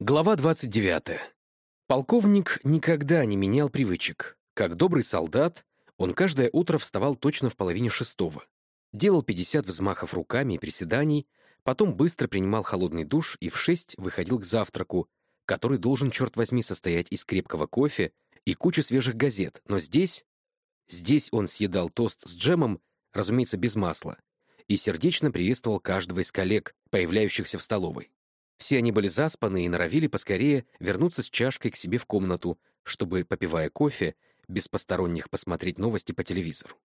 Глава 29. Полковник никогда не менял привычек. Как добрый солдат, он каждое утро вставал точно в половине шестого. Делал 50 взмахов руками и приседаний, потом быстро принимал холодный душ и в шесть выходил к завтраку, который должен, черт возьми, состоять из крепкого кофе и кучи свежих газет. Но здесь... Здесь он съедал тост с джемом, разумеется, без масла, и сердечно приветствовал каждого из коллег, появляющихся в столовой. Все они были заспаны и норовили поскорее вернуться с чашкой к себе в комнату, чтобы, попивая кофе, без посторонних посмотреть новости по телевизору.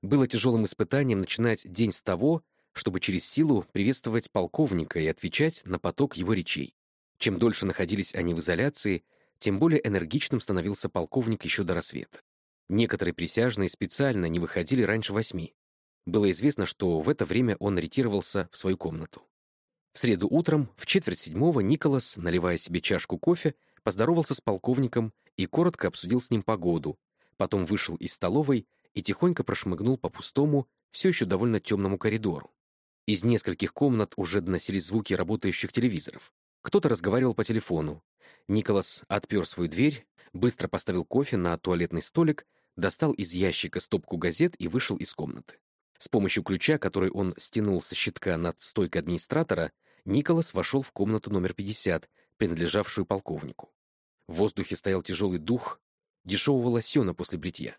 Было тяжелым испытанием начинать день с того, чтобы через силу приветствовать полковника и отвечать на поток его речей. Чем дольше находились они в изоляции, тем более энергичным становился полковник еще до рассвета. Некоторые присяжные специально не выходили раньше восьми. Было известно, что в это время он ретировался в свою комнату. В среду утром, в четверть седьмого, Николас, наливая себе чашку кофе, поздоровался с полковником и коротко обсудил с ним погоду, потом вышел из столовой и тихонько прошмыгнул по пустому, все еще довольно темному коридору. Из нескольких комнат уже доносились звуки работающих телевизоров. Кто-то разговаривал по телефону. Николас отпер свою дверь, быстро поставил кофе на туалетный столик, достал из ящика стопку газет и вышел из комнаты. С помощью ключа, который он стянул со щитка над стойкой администратора, Николас вошел в комнату номер 50, принадлежавшую полковнику. В воздухе стоял тяжелый дух дешевого лосьона после бритья.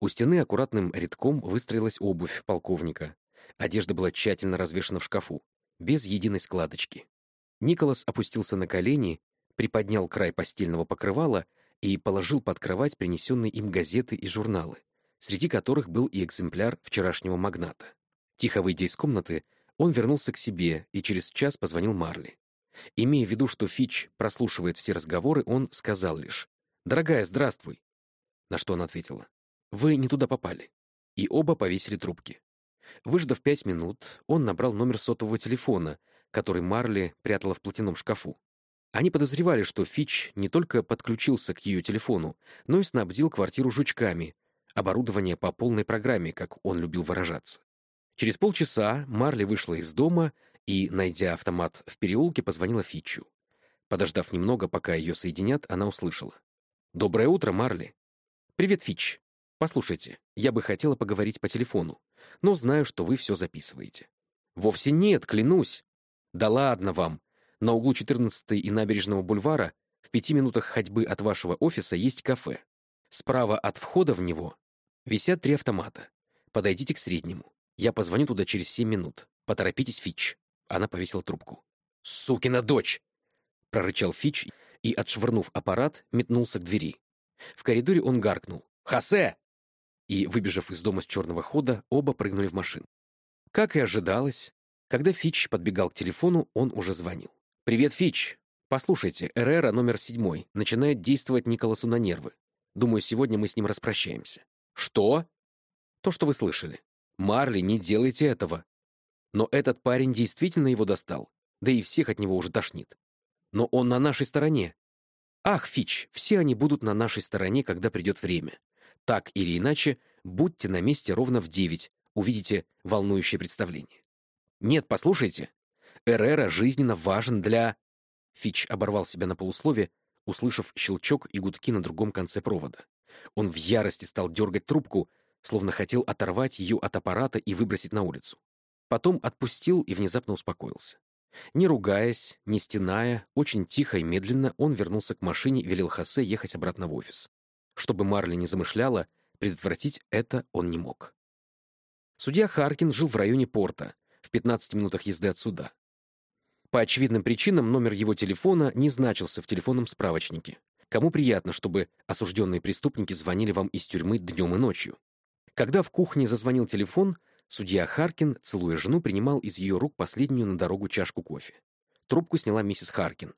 У стены аккуратным рядком выстроилась обувь полковника. Одежда была тщательно развешана в шкафу, без единой складочки. Николас опустился на колени, приподнял край постельного покрывала и положил под кровать принесенные им газеты и журналы, среди которых был и экземпляр вчерашнего магната. Тихо выйдя из комнаты, он вернулся к себе и через час позвонил Марли. Имея в виду, что Фич прослушивает все разговоры, он сказал лишь «Дорогая, здравствуй!» На что она ответила «Вы не туда попали». И оба повесили трубки. Выждав пять минут, он набрал номер сотового телефона, который Марли прятала в платяном шкафу. Они подозревали, что Фич не только подключился к ее телефону, но и снабдил квартиру жучками, оборудование по полной программе, как он любил выражаться. Через полчаса Марли вышла из дома и, найдя автомат в переулке, позвонила Фитчу. Подождав немного, пока ее соединят, она услышала. «Доброе утро, Марли!» «Привет, Фич. Послушайте, я бы хотела поговорить по телефону, но знаю, что вы все записываете». «Вовсе нет, клянусь!» «Да ладно вам! На углу 14 и набережного бульвара в пяти минутах ходьбы от вашего офиса есть кафе. Справа от входа в него висят три автомата. Подойдите к среднему. Я позвоню туда через семь минут. Поторопитесь, Фич. Она повесила трубку. «Сукина дочь!» — прорычал Фич и, отшвырнув аппарат, метнулся к двери. В коридоре он гаркнул. «Хосе!» И, выбежав из дома с черного хода, оба прыгнули в машину. Как и ожидалось, когда Фич подбегал к телефону, он уже звонил. «Привет, Фич! Послушайте, Эррера номер седьмой начинает действовать Николасу на нервы. Думаю, сегодня мы с ним распрощаемся». «Что?» «То, что вы слышали. Марли, не делайте этого. Но этот парень действительно его достал, да и всех от него уже тошнит. Но он на нашей стороне. Ах, Фич, все они будут на нашей стороне, когда придет время. Так или иначе, будьте на месте ровно в девять, увидите волнующее представление. Нет, послушайте. Эррера жизненно важен для... Фич оборвал себя на полуслове, услышав щелчок и гудки на другом конце провода. Он в ярости стал дергать трубку, словно хотел оторвать ее от аппарата и выбросить на улицу. Потом отпустил и внезапно успокоился. Не ругаясь, не стеная, очень тихо и медленно он вернулся к машине и велел Хосе ехать обратно в офис. Чтобы Марли не замышляла, предотвратить это он не мог. Судья Харкин жил в районе порта, в 15 минутах езды отсюда. По очевидным причинам номер его телефона не значился в телефонном справочнике. Кому приятно, чтобы осужденные преступники звонили вам из тюрьмы днем и ночью? Когда в кухне зазвонил телефон, судья Харкин, целуя жену, принимал из ее рук последнюю на дорогу чашку кофе. Трубку сняла миссис Харкин.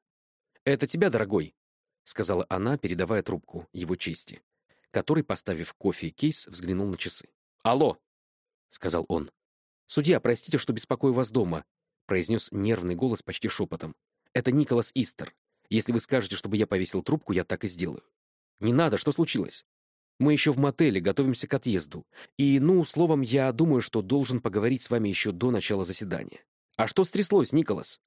«Это тебя, дорогой», — сказала она, передавая трубку его чести, который, поставив кофе и кейс, взглянул на часы. «Алло», — сказал он. «Судья, простите, что беспокою вас дома», — произнес нервный голос почти шепотом. «Это Николас Истер. Если вы скажете, чтобы я повесил трубку, я так и сделаю». «Не надо, что случилось?» Мы еще в мотеле, готовимся к отъезду. И, ну, словом, я думаю, что должен поговорить с вами еще до начала заседания. А что стряслось, Николас?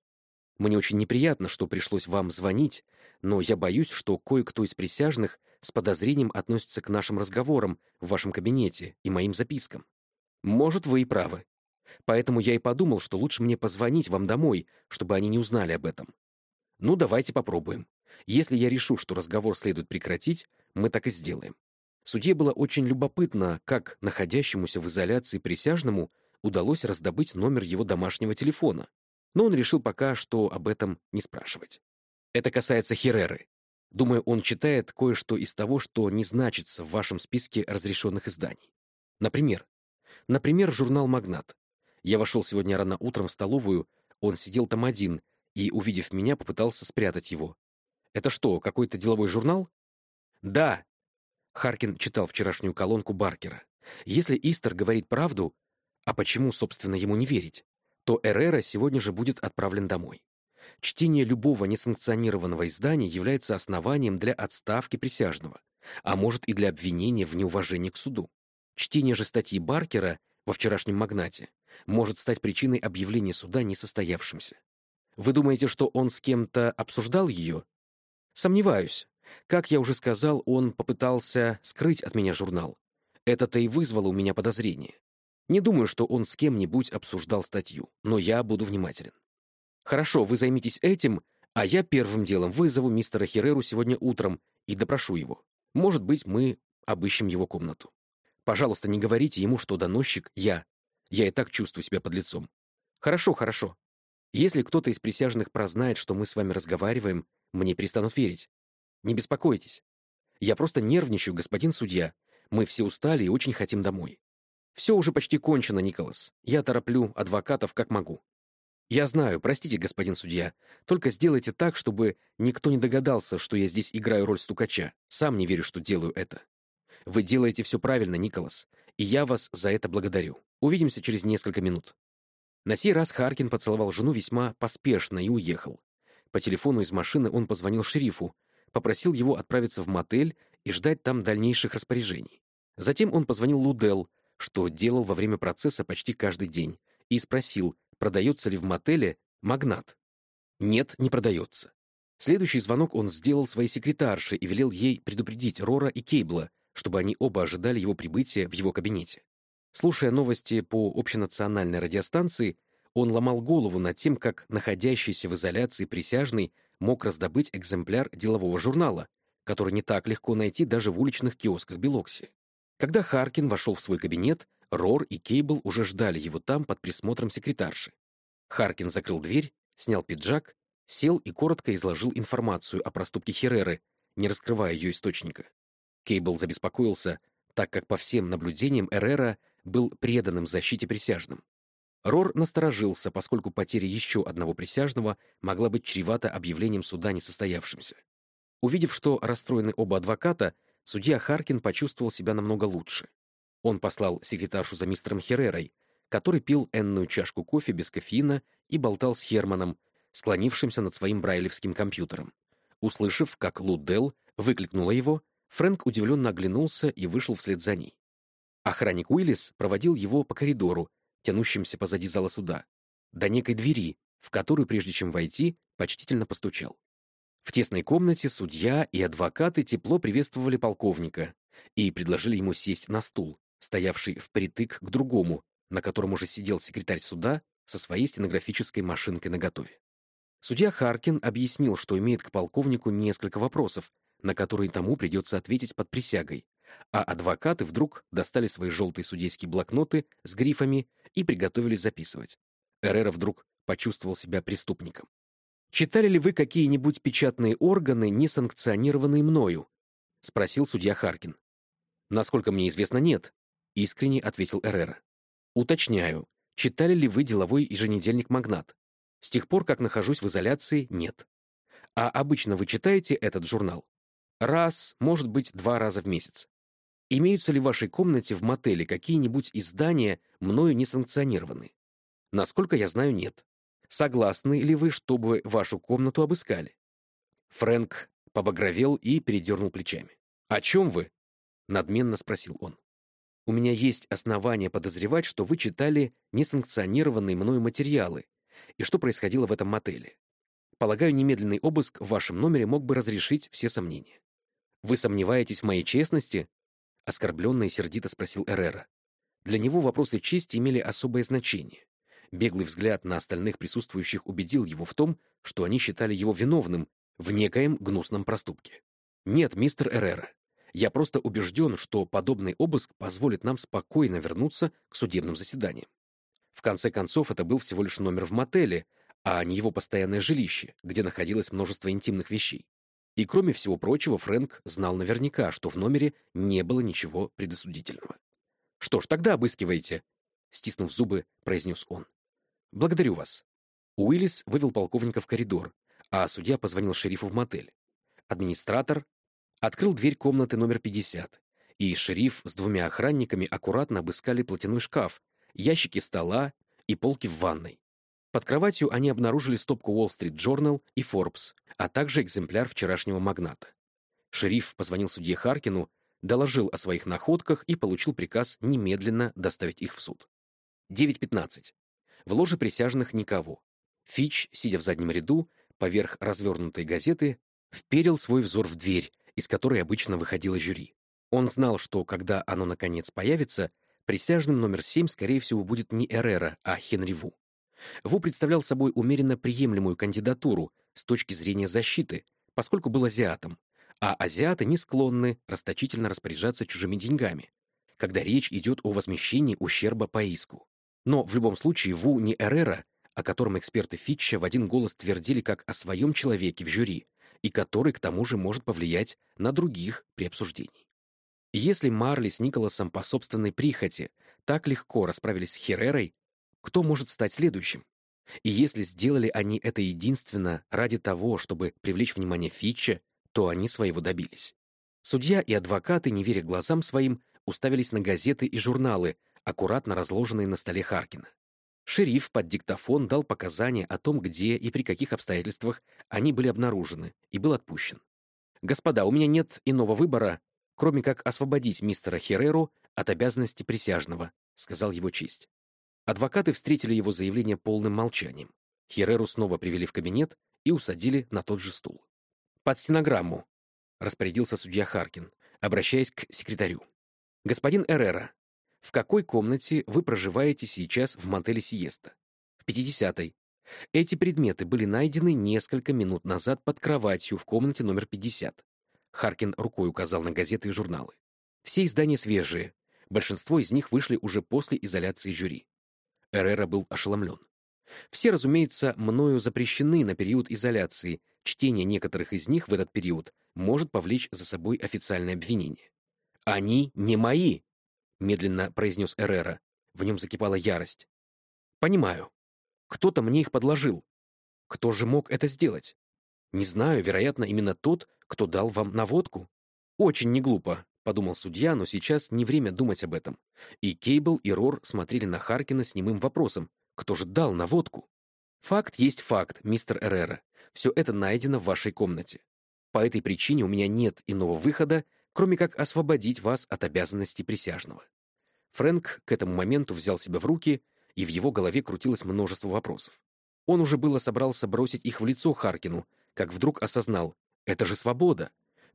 Мне очень неприятно, что пришлось вам звонить, но я боюсь, что кое-кто из присяжных с подозрением относится к нашим разговорам в вашем кабинете и моим запискам. Может, вы и правы. Поэтому я и подумал, что лучше мне позвонить вам домой, чтобы они не узнали об этом. Ну, давайте попробуем. Если я решу, что разговор следует прекратить, мы так и сделаем. Судье было очень любопытно, как находящемуся в изоляции присяжному удалось раздобыть номер его домашнего телефона, но он решил пока что об этом не спрашивать. Это касается Хереры. Думаю, он читает кое-что из того, что не значится в вашем списке разрешенных изданий. Например, например, журнал «Магнат». Я вошел сегодня рано утром в столовую, он сидел там один и, увидев меня, попытался спрятать его. Это что, какой-то деловой журнал? Да. Харкин читал вчерашнюю колонку Баркера. Если Истер говорит правду, а почему, собственно, ему не верить, то Эррера сегодня же будет отправлен домой. Чтение любого несанкционированного издания является основанием для отставки присяжного, а может и для обвинения в неуважении к суду. Чтение же статьи Баркера во вчерашнем «Магнате» может стать причиной объявления суда несостоявшимся. Вы думаете, что он с кем-то обсуждал ее? Сомневаюсь. Как я уже сказал, он попытался скрыть от меня журнал. Это-то и вызвало у меня подозрение. Не думаю, что он с кем-нибудь обсуждал статью, но я буду внимателен. Хорошо, вы займитесь этим, а я первым делом вызову мистера Хереру сегодня утром и допрошу его. Может быть, мы обыщем его комнату. Пожалуйста, не говорите ему, что доносчик — я. Я и так чувствую себя под лицом. Хорошо, хорошо. Если кто-то из присяжных прознает, что мы с вами разговариваем, мне перестанут верить. Не беспокойтесь. Я просто нервничаю, господин судья. Мы все устали и очень хотим домой. Все уже почти кончено, Николас. Я тороплю адвокатов как могу. Я знаю, простите, господин судья, только сделайте так, чтобы никто не догадался, что я здесь играю роль стукача. Сам не верю, что делаю это. Вы делаете все правильно, Николас, и я вас за это благодарю. Увидимся через несколько минут. На сей раз Харкин поцеловал жену весьма поспешно и уехал. По телефону из машины он позвонил шерифу, попросил его отправиться в мотель и ждать там дальнейших распоряжений. Затем он позвонил Лудел, что делал во время процесса почти каждый день, и спросил, продается ли в мотеле магнат. Нет, не продается. Следующий звонок он сделал своей секретарше и велел ей предупредить Рора и Кейбла, чтобы они оба ожидали его прибытия в его кабинете. Слушая новости по общенациональной радиостанции, он ломал голову над тем, как находящийся в изоляции присяжный мог раздобыть экземпляр делового журнала, который не так легко найти даже в уличных киосках Белокси. Когда Харкин вошел в свой кабинет, Рор и Кейбл уже ждали его там под присмотром секретарши. Харкин закрыл дверь, снял пиджак, сел и коротко изложил информацию о проступке Хереры, не раскрывая ее источника. Кейбл забеспокоился, так как по всем наблюдениям Эррера был преданным защите присяжным. Рор насторожился, поскольку потеря еще одного присяжного могла быть чревата объявлением суда несостоявшимся. Увидев, что расстроены оба адвоката, судья Харкин почувствовал себя намного лучше. Он послал секретаршу за мистером Херерой, который пил энную чашку кофе без кофеина и болтал с Херманом, склонившимся над своим брайлевским компьютером. Услышав, как Лудел выкликнула его, Фрэнк удивленно оглянулся и вышел вслед за ней. Охранник Уиллис проводил его по коридору, тянущимся позади зала суда, до некой двери, в которую, прежде чем войти, почтительно постучал. В тесной комнате судья и адвокаты тепло приветствовали полковника и предложили ему сесть на стул, стоявший впритык к другому, на котором уже сидел секретарь суда со своей стенографической машинкой наготове. Судья Харкин объяснил, что имеет к полковнику несколько вопросов, на которые тому придется ответить под присягой, а адвокаты вдруг достали свои желтые судейские блокноты с грифами и приготовились записывать. Эррера вдруг почувствовал себя преступником. «Читали ли вы какие-нибудь печатные органы, не санкционированные мною?» — спросил судья Харкин. «Насколько мне известно, нет», — искренне ответил Эррера. «Уточняю, читали ли вы деловой еженедельник «Магнат»? С тех пор, как нахожусь в изоляции, нет. А обычно вы читаете этот журнал? Раз, может быть, два раза в месяц. Имеются ли в вашей комнате в мотеле какие-нибудь издания, мною не санкционированные? Насколько я знаю, нет. Согласны ли вы, чтобы вашу комнату обыскали? Фрэнк побагровел и передернул плечами. «О чем вы?» — надменно спросил он. «У меня есть основания подозревать, что вы читали несанкционированные мною материалы и что происходило в этом мотеле. Полагаю, немедленный обыск в вашем номере мог бы разрешить все сомнения. Вы сомневаетесь в моей честности? Оскорбленно и сердито спросил Эррера. Для него вопросы чести имели особое значение. Беглый взгляд на остальных присутствующих убедил его в том, что они считали его виновным в некоем гнусном проступке. «Нет, мистер Эррера, я просто убежден, что подобный обыск позволит нам спокойно вернуться к судебным заседаниям. В конце концов, это был всего лишь номер в мотеле, а не его постоянное жилище, где находилось множество интимных вещей. И кроме всего прочего, Фрэнк знал наверняка, что в номере не было ничего предосудительного. «Что ж, тогда обыскивайте», — стиснув зубы, произнес он. «Благодарю вас». Уиллис вывел полковника в коридор, а судья позвонил шерифу в мотель. Администратор открыл дверь комнаты номер 50, и шериф с двумя охранниками аккуратно обыскали платяной шкаф, ящики стола и полки в ванной. Под кроватью они обнаружили стопку Wall Street Journal и Forbes, а также экземпляр вчерашнего магната. Шериф позвонил судье Харкину, доложил о своих находках и получил приказ немедленно доставить их в суд. 9.15. В ложе присяжных никого. Фич, сидя в заднем ряду, поверх развернутой газеты, вперил свой взор в дверь, из которой обычно выходило жюри. Он знал, что когда оно наконец появится, присяжным номер 7, скорее всего, будет не Эррера, а Хенри Ву. Ву представлял собой умеренно приемлемую кандидатуру с точки зрения защиты, поскольку был азиатом, а азиаты не склонны расточительно распоряжаться чужими деньгами, когда речь идет о возмещении ущерба по иску. Но в любом случае Ву не Эррера, о котором эксперты Фитча в один голос твердили как о своем человеке в жюри, и который, к тому же, может повлиять на других при обсуждении. Если Марли с Николасом по собственной прихоти так легко расправились с Херерой, кто может стать следующим? И если сделали они это единственно ради того, чтобы привлечь внимание Фитча, то они своего добились. Судья и адвокаты, не веря глазам своим, уставились на газеты и журналы, аккуратно разложенные на столе Харкина. Шериф под диктофон дал показания о том, где и при каких обстоятельствах они были обнаружены, и был отпущен. «Господа, у меня нет иного выбора, кроме как освободить мистера Хереру от обязанности присяжного», — сказал его честь. Адвокаты встретили его заявление полным молчанием. Хереру снова привели в кабинет и усадили на тот же стул. «Под стенограмму», — распорядился судья Харкин, обращаясь к секретарю. «Господин Эррера, в какой комнате вы проживаете сейчас в мотеле Сиеста?» «В 50-й. Эти предметы были найдены несколько минут назад под кроватью в комнате номер 50. Харкин рукой указал на газеты и журналы. Все издания свежие. Большинство из них вышли уже после изоляции жюри. Эррера был ошеломлен. Все, разумеется, мною запрещены на период изоляции. Чтение некоторых из них в этот период может повлечь за собой официальное обвинение. «Они не мои», — медленно произнес Эррера. В нем закипала ярость. «Понимаю. Кто-то мне их подложил. Кто же мог это сделать? Не знаю, вероятно, именно тот, кто дал вам наводку. Очень неглупо, — подумал судья, но сейчас не время думать об этом. И Кейбл, и Рор смотрели на Харкина с немым вопросом. Кто же дал наводку? Факт есть факт, мистер Эррера. Все это найдено в вашей комнате. По этой причине у меня нет иного выхода, кроме как освободить вас от обязанностей присяжного. Фрэнк к этому моменту взял себя в руки, и в его голове крутилось множество вопросов. Он уже было собрался бросить их в лицо Харкину, как вдруг осознал — это же свобода.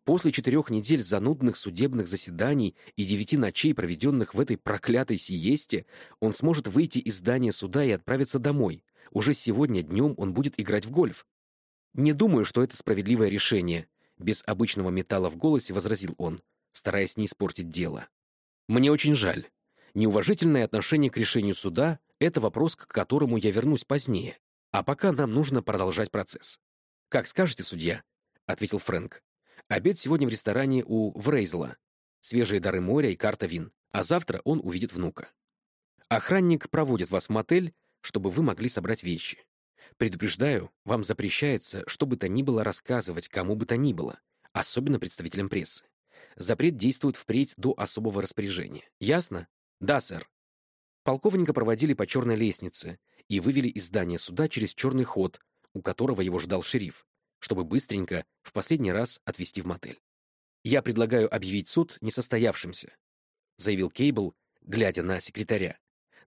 После четырех недель занудных судебных заседаний и девяти ночей, проведенных в этой проклятой сиесте, он сможет выйти из здания суда и отправиться домой. Уже сегодня днем он будет играть в гольф. «Не думаю, что это справедливое решение», — без обычного металла в голосе возразил он, стараясь не испортить дело. «Мне очень жаль. Неуважительное отношение к решению суда — это вопрос, к которому я вернусь позднее. А пока нам нужно продолжать процесс». «Как скажете, судья», — ответил Фрэнк. Обед сегодня в ресторане у Врейзела. Свежие дары моря и карта вин. А завтра он увидит внука. Охранник проводит вас в мотель, чтобы вы могли собрать вещи. Предупреждаю, вам запрещается, что бы то ни было рассказывать кому бы то ни было, особенно представителям прессы. Запрет действует впредь до особого распоряжения. Ясно? Да, сэр. Полковника проводили по черной лестнице и вывели из здания суда через черный ход, у которого его ждал шериф, чтобы быстренько в последний раз отвезти в мотель. «Я предлагаю объявить суд несостоявшимся», заявил Кейбл, глядя на секретаря,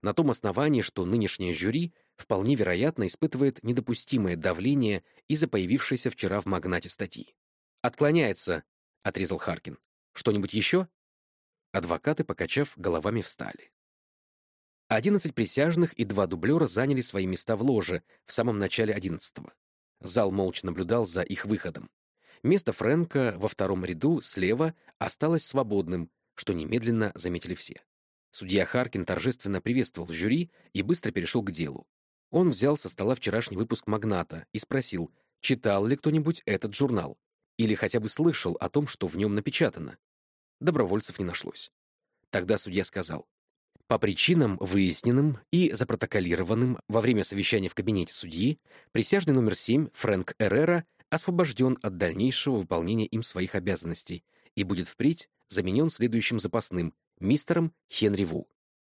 на том основании, что нынешнее жюри вполне вероятно испытывает недопустимое давление из-за появившейся вчера в магнате статьи. «Отклоняется», — отрезал Харкин. «Что-нибудь еще?» Адвокаты, покачав головами, встали. Одиннадцать присяжных и два дублера заняли свои места в ложе в самом начале одиннадцатого. Зал молча наблюдал за их выходом. Место Фрэнка во втором ряду слева осталось свободным, что немедленно заметили все. Судья Харкин торжественно приветствовал жюри и быстро перешел к делу. Он взял со стола вчерашний выпуск «Магната» и спросил, читал ли кто-нибудь этот журнал или хотя бы слышал о том, что в нем напечатано. Добровольцев не нашлось. Тогда судья сказал, по причинам, выясненным и запротоколированным во время совещания в кабинете судьи, присяжный номер 7 Фрэнк Эррера освобожден от дальнейшего выполнения им своих обязанностей и будет впредь заменен следующим запасным, мистером Хенри Ву.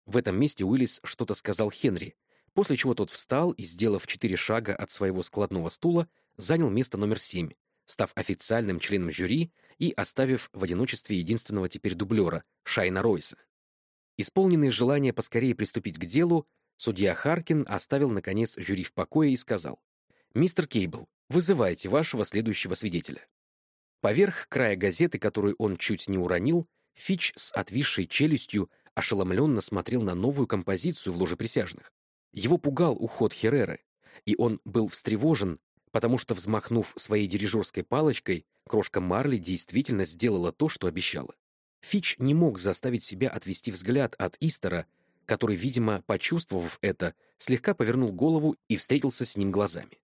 В этом месте Уиллис что-то сказал Хенри, после чего тот встал и, сделав четыре шага от своего складного стула, занял место номер семь, став официальным членом жюри и оставив в одиночестве единственного теперь дублера, Шайна Ройса. Исполненный желание поскорее приступить к делу, судья Харкин оставил, наконец, жюри в покое и сказал, «Мистер Кейбл, вызывайте вашего следующего свидетеля». Поверх края газеты, которую он чуть не уронил, Фич с отвисшей челюстью ошеломленно смотрел на новую композицию в ложе присяжных. Его пугал уход Хереры, и он был встревожен, потому что, взмахнув своей дирижерской палочкой, крошка Марли действительно сделала то, что обещала. Фич не мог заставить себя отвести взгляд от Истера, который, видимо, почувствовав это, слегка повернул голову и встретился с ним глазами.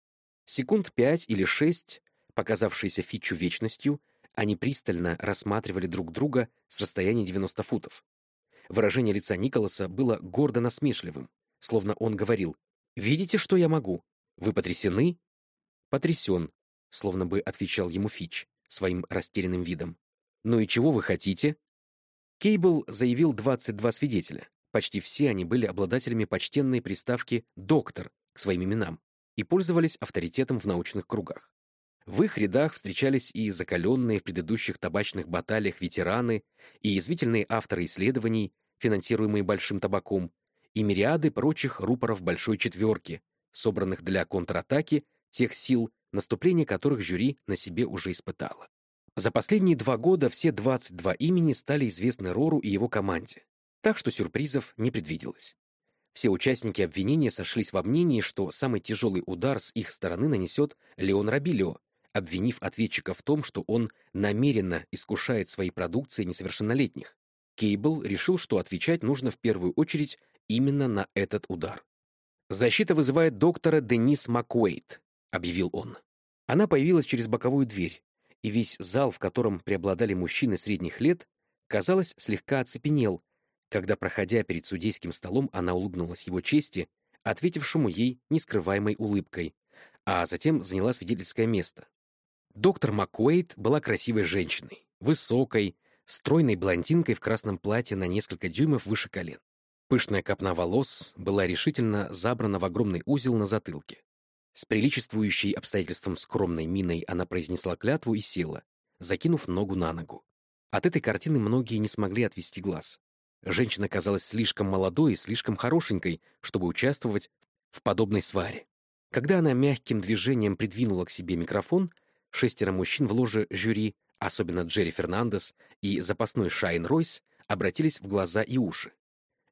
Секунд пять или шесть, показавшиеся Фичу вечностью, они пристально рассматривали друг друга с расстояния 90 футов. Выражение лица Николаса было гордо насмешливым, словно он говорил «Видите, что я могу? Вы потрясены?» «Потрясен», словно бы отвечал ему Фич своим растерянным видом. «Ну и чего вы хотите?» Кейбл заявил 22 свидетеля. Почти все они были обладателями почтенной приставки «доктор» к своим именам и пользовались авторитетом в научных кругах. В их рядах встречались и закаленные в предыдущих табачных баталиях ветераны, и язвительные авторы исследований, финансируемые Большим табаком, и мириады прочих рупоров Большой четверки, собранных для контратаки тех сил, наступление которых жюри на себе уже испытало. За последние два года все 22 имени стали известны Рору и его команде, так что сюрпризов не предвиделось. Все участники обвинения сошлись во мнении, что самый тяжелый удар с их стороны нанесет Леон Рабилио, обвинив ответчика в том, что он намеренно искушает своей продукцией несовершеннолетних. Кейбл решил, что отвечать нужно в первую очередь именно на этот удар. «Защита вызывает доктора Денис Макуэйт», — объявил он. Она появилась через боковую дверь, и весь зал, в котором преобладали мужчины средних лет, казалось, слегка оцепенел, когда, проходя перед судейским столом, она улыбнулась его чести, ответившему ей нескрываемой улыбкой, а затем заняла свидетельское место. Доктор Маккуэйт была красивой женщиной, высокой, стройной блондинкой в красном платье на несколько дюймов выше колен. Пышная копна волос была решительно забрана в огромный узел на затылке. С приличествующей обстоятельством скромной миной она произнесла клятву и села, закинув ногу на ногу. От этой картины многие не смогли отвести глаз. Женщина казалась слишком молодой и слишком хорошенькой, чтобы участвовать в подобной сваре. Когда она мягким движением придвинула к себе микрофон, Шестеро мужчин в ложе жюри, особенно Джерри Фернандес и запасной Шайн Ройс, обратились в глаза и уши.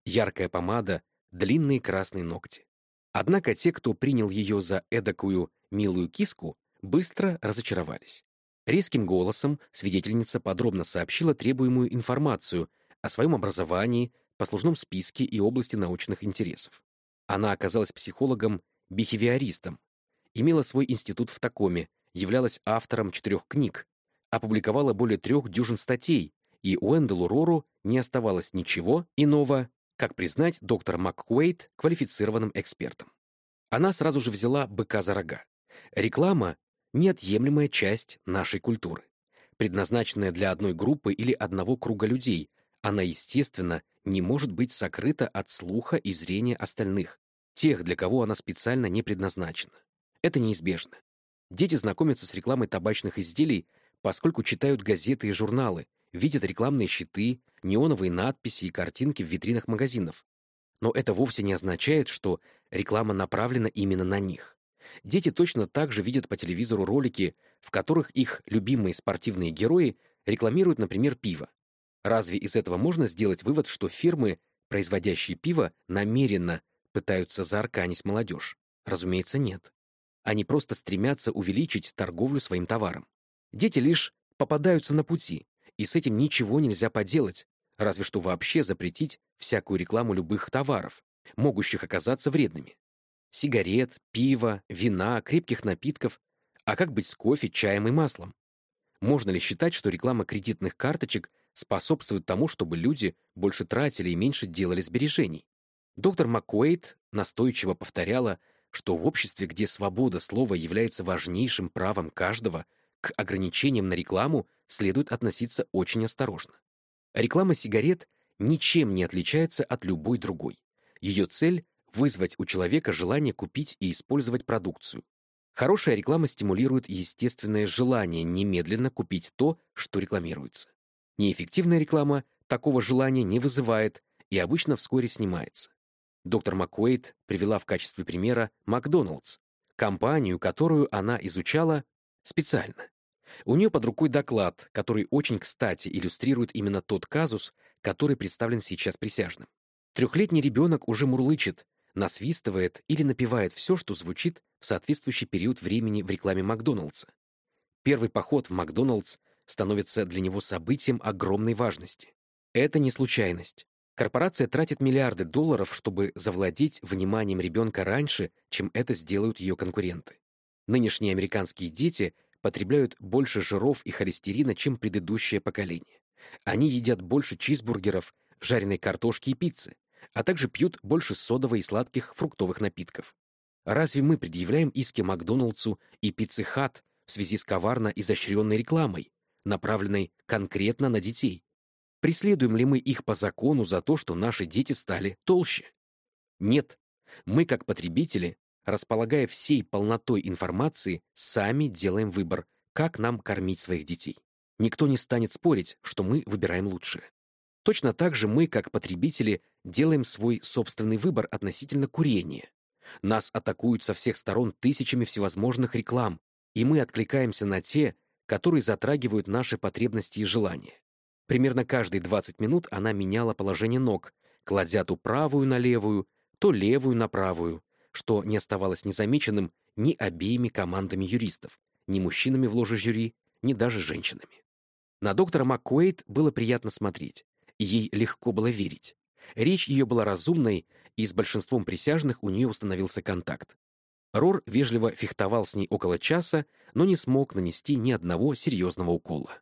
Яркая помада, длинные красные ногти. Однако те, кто принял ее за эдакую милую киску, быстро разочаровались. Резким голосом свидетельница подробно сообщила требуемую информацию о своем образовании, послужном списке и области научных интересов. Она оказалась психологом-бихевиористом, имела свой институт в Такоме являлась автором четырех книг, опубликовала более трех дюжин статей, и Уэнделу Рору не оставалось ничего иного, как признать доктора МакКуэйт квалифицированным экспертом. Она сразу же взяла быка за рога. Реклама — неотъемлемая часть нашей культуры. Предназначенная для одной группы или одного круга людей, она, естественно, не может быть сокрыта от слуха и зрения остальных, тех, для кого она специально не предназначена. Это неизбежно. Дети знакомятся с рекламой табачных изделий, поскольку читают газеты и журналы, видят рекламные щиты, неоновые надписи и картинки в витринах магазинов. Но это вовсе не означает, что реклама направлена именно на них. Дети точно так же видят по телевизору ролики, в которых их любимые спортивные герои рекламируют, например, пиво. Разве из этого можно сделать вывод, что фирмы, производящие пиво, намеренно пытаются заарканить молодежь? Разумеется, нет. Они просто стремятся увеличить торговлю своим товаром. Дети лишь попадаются на пути, и с этим ничего нельзя поделать, разве что вообще запретить всякую рекламу любых товаров, могущих оказаться вредными. Сигарет, пива, вина, крепких напитков. А как быть с кофе, чаем и маслом? Можно ли считать, что реклама кредитных карточек способствует тому, чтобы люди больше тратили и меньше делали сбережений? Доктор Маккуэйт настойчиво повторяла, что в обществе, где свобода слова является важнейшим правом каждого, к ограничениям на рекламу следует относиться очень осторожно. Реклама сигарет ничем не отличается от любой другой. Ее цель — вызвать у человека желание купить и использовать продукцию. Хорошая реклама стимулирует естественное желание немедленно купить то, что рекламируется. Неэффективная реклама такого желания не вызывает и обычно вскоре снимается. Доктор Маккуэйт привела в качестве примера Макдоналдс, компанию, которую она изучала специально. У нее под рукой доклад, который очень кстати иллюстрирует именно тот казус, который представлен сейчас присяжным. Трехлетний ребенок уже мурлычет, насвистывает или напевает все, что звучит в соответствующий период времени в рекламе Макдоналдса. Первый поход в Макдоналдс становится для него событием огромной важности. Это не случайность. Корпорация тратит миллиарды долларов, чтобы завладеть вниманием ребенка раньше, чем это сделают ее конкуренты. Нынешние американские дети потребляют больше жиров и холестерина, чем предыдущее поколение. Они едят больше чизбургеров, жареной картошки и пиццы, а также пьют больше содовой и сладких фруктовых напитков. Разве мы предъявляем иски Макдоналдсу и Пицце Хат в связи с коварно изощренной рекламой, направленной конкретно на детей? Преследуем ли мы их по закону за то, что наши дети стали толще? Нет. Мы, как потребители, располагая всей полнотой информации, сами делаем выбор, как нам кормить своих детей. Никто не станет спорить, что мы выбираем лучшее. Точно так же мы, как потребители, делаем свой собственный выбор относительно курения. Нас атакуют со всех сторон тысячами всевозможных реклам, и мы откликаемся на те, которые затрагивают наши потребности и желания. Примерно каждые 20 минут она меняла положение ног, кладя то правую на левую, то левую на правую, что не оставалось незамеченным ни обеими командами юристов, ни мужчинами в ложе жюри, ни даже женщинами. На доктора МакКуэйт было приятно смотреть, и ей легко было верить. Речь ее была разумной, и с большинством присяжных у нее установился контакт. Рор вежливо фехтовал с ней около часа, но не смог нанести ни одного серьезного укола.